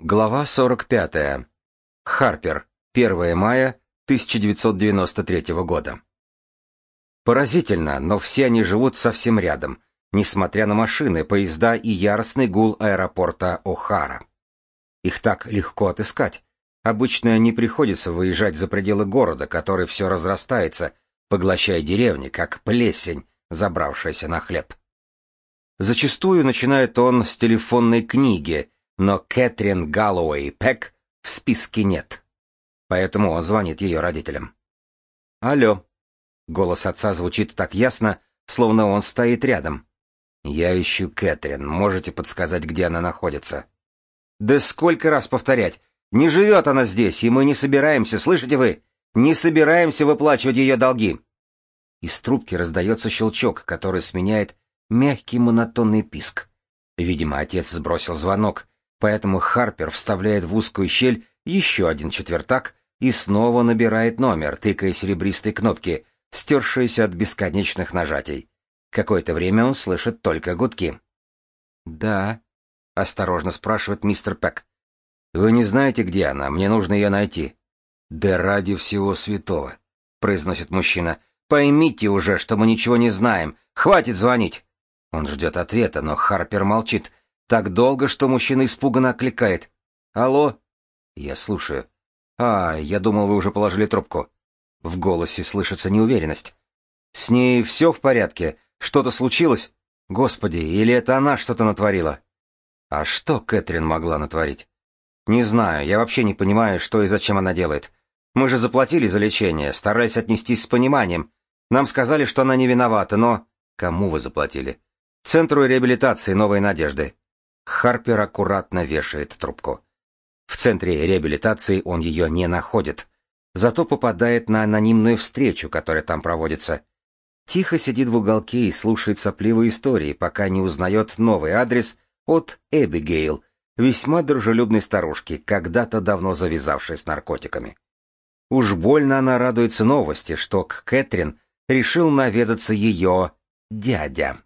Глава 45. Харпер. 1 мая 1993 года. Поразительно, но все они живут совсем рядом, несмотря на машины, поезда и яростный гул аэропорта О'Хара. Их так легко отыскать. Обычно не приходится выезжать за пределы города, который все разрастается, поглощая деревни, как плесень, забравшаяся на хлеб. Зачастую начинает он с телефонной книги, но Кэтрин Галлоуэй Пек в списке нет. Поэтому он звонит ее родителям. «Алло». Голос отца звучит так ясно, словно он стоит рядом. «Я ищу Кэтрин. Можете подсказать, где она находится?» «Да сколько раз повторять? Не живет она здесь, и мы не собираемся, слышите вы? Не собираемся выплачивать ее долги!» Из трубки раздается щелчок, который сменяет мягкий монотонный писк. Видимо, отец сбросил звонок, поэтому Харпер вставляет в узкую щель еще один четвертак и снова набирает номер, тыкая серебристой кнопки, стершиеся от бесконечных нажатий. Какое-то время он слышит только гудки. «Да», — осторожно спрашивает мистер Пек. «Вы не знаете, где она? Мне нужно ее найти». «Да ради всего святого», — произносит мужчина. «Поймите уже, что мы ничего не знаем. Хватит звонить». Он ждет ответа, но Харпер молчит. Так долго, что мужчина испуганно окликает. «Алло?» «Я слушаю». «А, я думал, вы уже положили трубку». В голосе слышится неуверенность. «С ней все в порядке? Что-то случилось? Господи, или это она что-то натворила?» «А что Кэтрин могла натворить?» «Не знаю, я вообще не понимаю, что и зачем она делает. Мы же заплатили за лечение, старались отнестись с пониманием. Нам сказали, что она не виновата, но...» «Кому вы заплатили?» Центру реабилитации «Новой надежды». Харпер аккуратно вешает трубку. В центре реабилитации он ее не находит, зато попадает на анонимную встречу, которая там проводится. Тихо сидит в уголке и слушает сопливые истории, пока не узнает новый адрес от Эбигейл, весьма дружелюбной старушки, когда-то давно завязавшей с наркотиками. Уж больно она радуется новости, что к Кэтрин решил наведаться ее дядя.